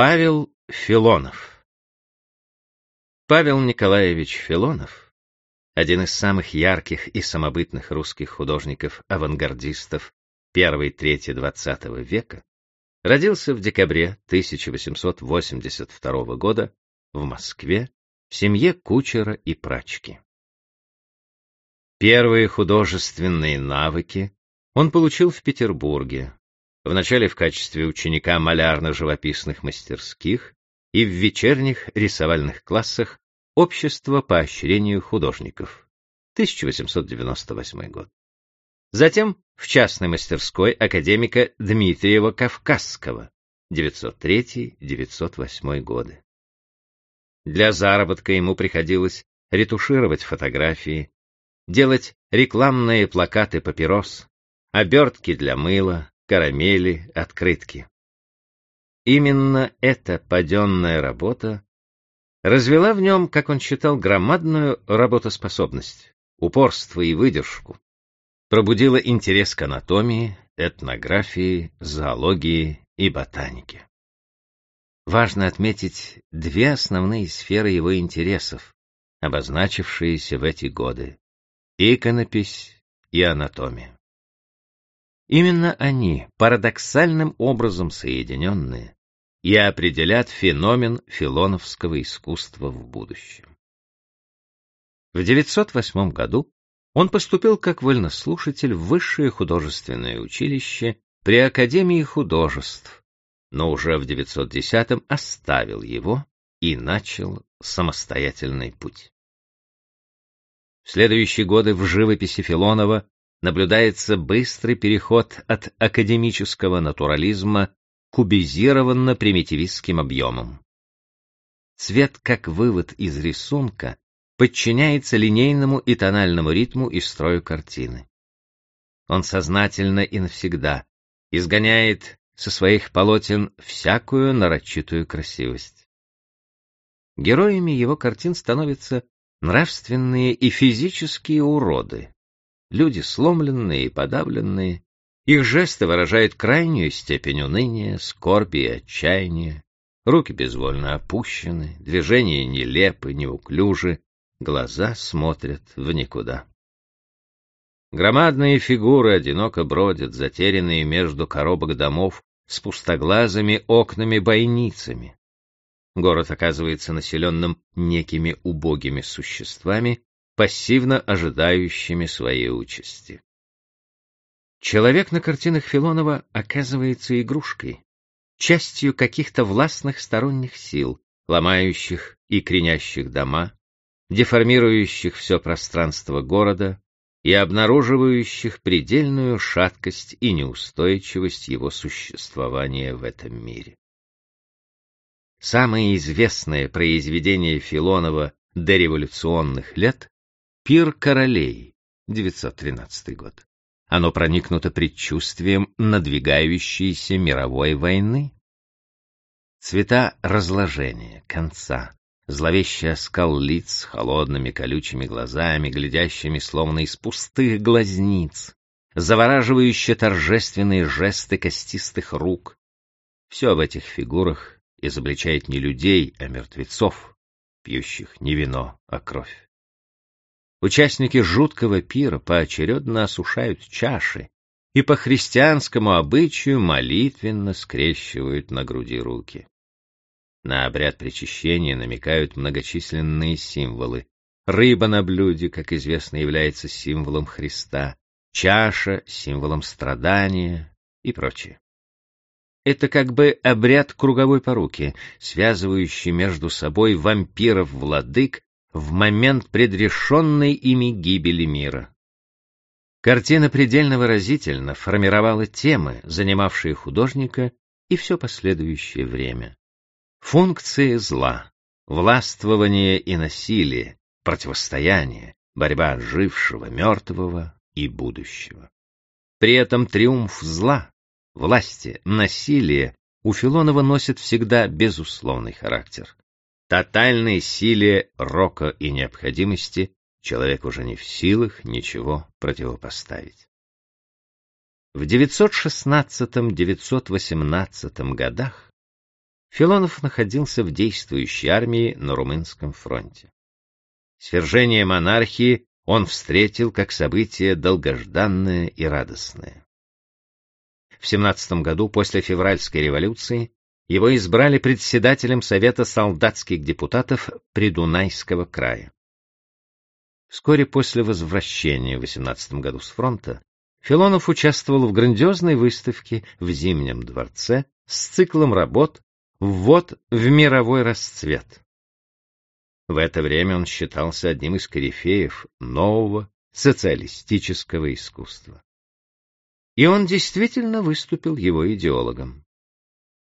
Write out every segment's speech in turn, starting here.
Павел Филонов Павел Николаевич Филонов — один из самых ярких и самобытных русских художников-авангардистов первой трети XX века, родился в декабре 1882 года в Москве в семье кучера и прачки. Первые художественные навыки он получил в Петербурге, вначале в качестве ученика малярно-живописных мастерских и в вечерних рисовальных классах Общества поощрению художников, 1898 год. Затем в частной мастерской академика Дмитриева Кавказского, 903-908 годы. Для заработка ему приходилось ретушировать фотографии, делать рекламные плакаты папирос, обертки для мыла, карамели, открытки. Именно эта паденная работа развела в нем, как он считал, громадную работоспособность, упорство и выдержку, пробудила интерес к анатомии, этнографии, зоологии и ботанике. Важно отметить две основные сферы его интересов, обозначившиеся в эти годы — иконопись и анатомия. Именно они, парадоксальным образом соединенные, и определят феномен филоновского искусства в будущем. В 908 году он поступил как вольнослушатель в Высшее художественное училище при Академии художеств, но уже в 910 оставил его и начал самостоятельный путь. В следующие годы в живописи Филонова наблюдается быстрый переход от академического натурализма к кубизированно-примитивистским объемам. Цвет, как вывод из рисунка, подчиняется линейному и тональному ритму и строю картины. Он сознательно и навсегда изгоняет со своих полотен всякую нарочитую красивость. Героями его картин становятся нравственные и физические уроды, люди сломленные и подавленные, их жесты выражают крайнюю степень уныния, скорби и отчаяния, руки безвольно опущены, движения нелепы, неуклюжи, глаза смотрят в никуда. Громадные фигуры одиноко бродят, затерянные между коробок домов с пустоглазыми окнами-бойницами. Город оказывается населенным некими убогими существами, пассивно ожидающими своей участи. Человек на картинах Филонова оказывается игрушкой, частью каких-то властных сторонних сил, ломающих и кренящих дома, деформирующих все пространство города и обнаруживающих предельную шаткость и неустойчивость его существования в этом мире. Самое известное произведение Филонова дореволюционных лет «Пир королей», 913 год. Оно проникнуто предчувствием надвигающейся мировой войны. Цвета разложения, конца, зловещий оскал лиц с холодными колючими глазами, глядящими словно из пустых глазниц, завораживающие торжественные жесты костистых рук. Все в этих фигурах изобличает не людей, а мертвецов, пьющих не вино, а кровь. Участники жуткого пира поочередно осушают чаши и по христианскому обычаю молитвенно скрещивают на груди руки. На обряд причащения намекают многочисленные символы. Рыба на блюде, как известно, является символом Христа, чаша — символом страдания и прочее. Это как бы обряд круговой поруки, связывающий между собой вампиров-владык в момент предрешенной ими гибели мира. Картина предельно выразительно формировала темы, занимавшие художника и все последующее время. Функции зла, властвование и насилие, противостояние, борьба жившего, мертвого и будущего. При этом триумф зла, власти, насилия у Филонова носит всегда безусловный характер тотальной силе рока и необходимости человек уже не в силах ничего противопоставить. В 916-918 годах Филонов находился в действующей армии на Румынском фронте. Свержение монархии он встретил как событие долгожданное и радостное. В 17 году, после февральской революции, его избрали председателем Совета солдатских депутатов Придунайского края. Вскоре после возвращения в 18 году с фронта Филонов участвовал в грандиозной выставке в Зимнем дворце с циклом работ «Ввод в мировой расцвет». В это время он считался одним из корифеев нового социалистического искусства. И он действительно выступил его идеологом.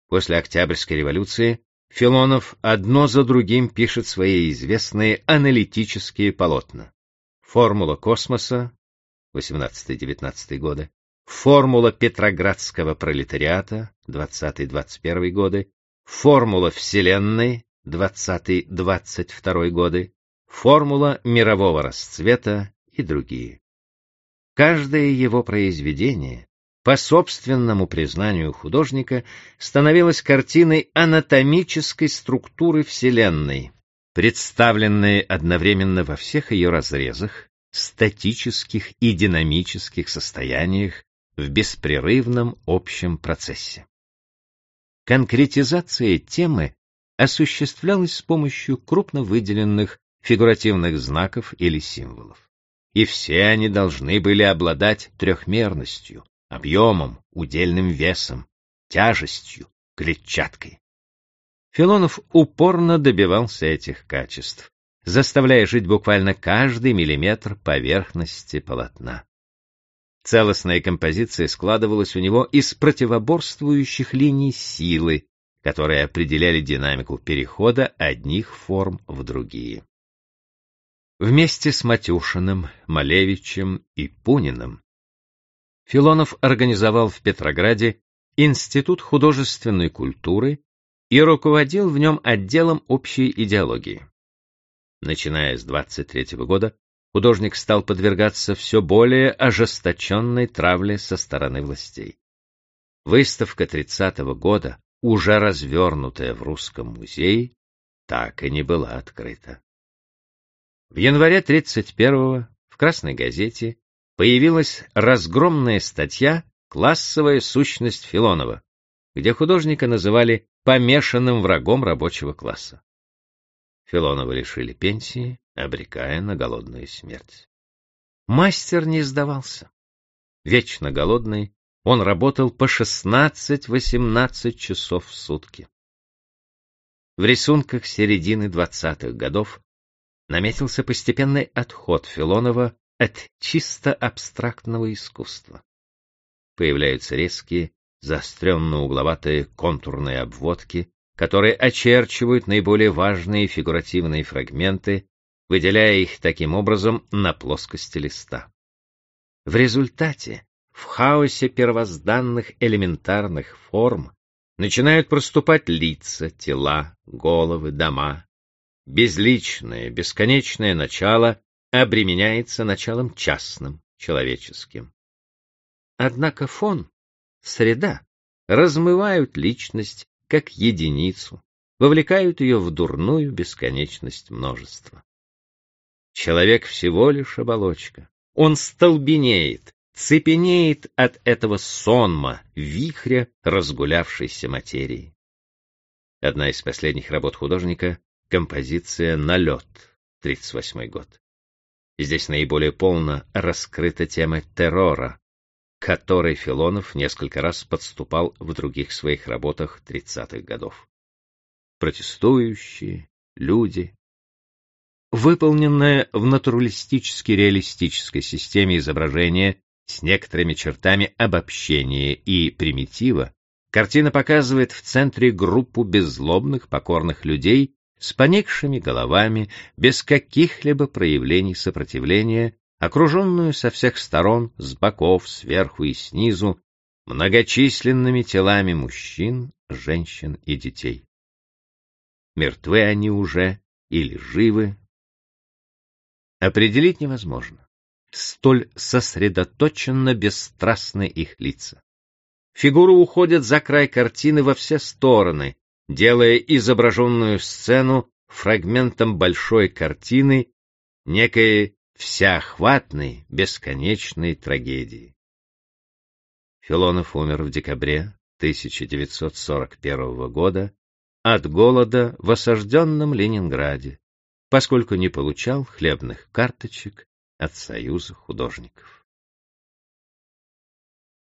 После Октябрьской революции Филонов одно за другим пишет свои известные аналитические полотна. Формула космоса, 18-19 годы, формула петроградского пролетариата, 20-21 годы, формула Вселенной, 20-22 годы, формула мирового расцвета и другие. Каждое его произведение, по собственному признанию художника, становилось картиной анатомической структуры Вселенной, представленные одновременно во всех ее разрезах, статических и динамических состояниях в беспрерывном общем процессе. Конкретизация темы осуществлялась с помощью крупно выделенных фигуративных знаков или символов. И все они должны были обладать трехмерностью, объемом, удельным весом, тяжестью, клетчаткой. Филонов упорно добивался этих качеств, заставляя жить буквально каждый миллиметр поверхности полотна. Целостная композиция складывалась у него из противоборствующих линий силы, которые определяли динамику перехода одних форм в другие. Вместе с Матюшиным, Малевичем и Пуниным Филонов организовал в Петрограде Институт художественной культуры и руководил в нем отделом общей идеологии. Начиная с 23 года, художник стал подвергаться все более ожесточенной травле со стороны властей. Выставка 30 -го года, уже развернутая в Русском музее, так и не была открыта. В январе 31-го в Красной газете появилась разгромная статья «Классовая сущность Филонова», где художника называли помешанным врагом рабочего класса. Филонова лишили пенсии, обрекая на голодную смерть. Мастер не сдавался. Вечно голодный, он работал по 16-18 часов в сутки. В рисунках середины двадцатых годов наметился постепенный отход Филонова от чисто абстрактного искусства. Появляются резкие, заостренно-угловатые контурные обводки, которые очерчивают наиболее важные фигуративные фрагменты, выделяя их таким образом на плоскости листа. В результате, в хаосе первозданных элементарных форм начинают проступать лица, тела, головы, дома. Безличное, бесконечное начало обременяется началом частным, человеческим. Однако фон среда, размывают личность как единицу, вовлекают ее в дурную бесконечность множества. Человек всего лишь оболочка. Он столбенеет, цепенеет от этого сонма, вихря разгулявшейся материи. Одна из последних работ художника — композиция «Налет», 38 год. Здесь наиболее полно раскрыта тема террора, которой Филонов несколько раз подступал в других своих работах 30-х годов. Протестующие, люди. Выполненная в натуралистически-реалистической системе изображения с некоторыми чертами обобщения и примитива, картина показывает в центре группу беззлобных, покорных людей с поникшими головами, без каких-либо проявлений сопротивления, окруженную со всех сторон, с боков, сверху и снизу, многочисленными телами мужчин, женщин и детей. Мертвы они уже или живы? Определить невозможно. Столь сосредоточенно бесстрастны их лица. Фигуры уходят за край картины во все стороны, делая изображенную сцену фрагментом большой картины некой всеохватной, бесконечной трагедии. Филонов умер в декабре 1941 года от голода в осажденном Ленинграде, поскольку не получал хлебных карточек от Союза художников.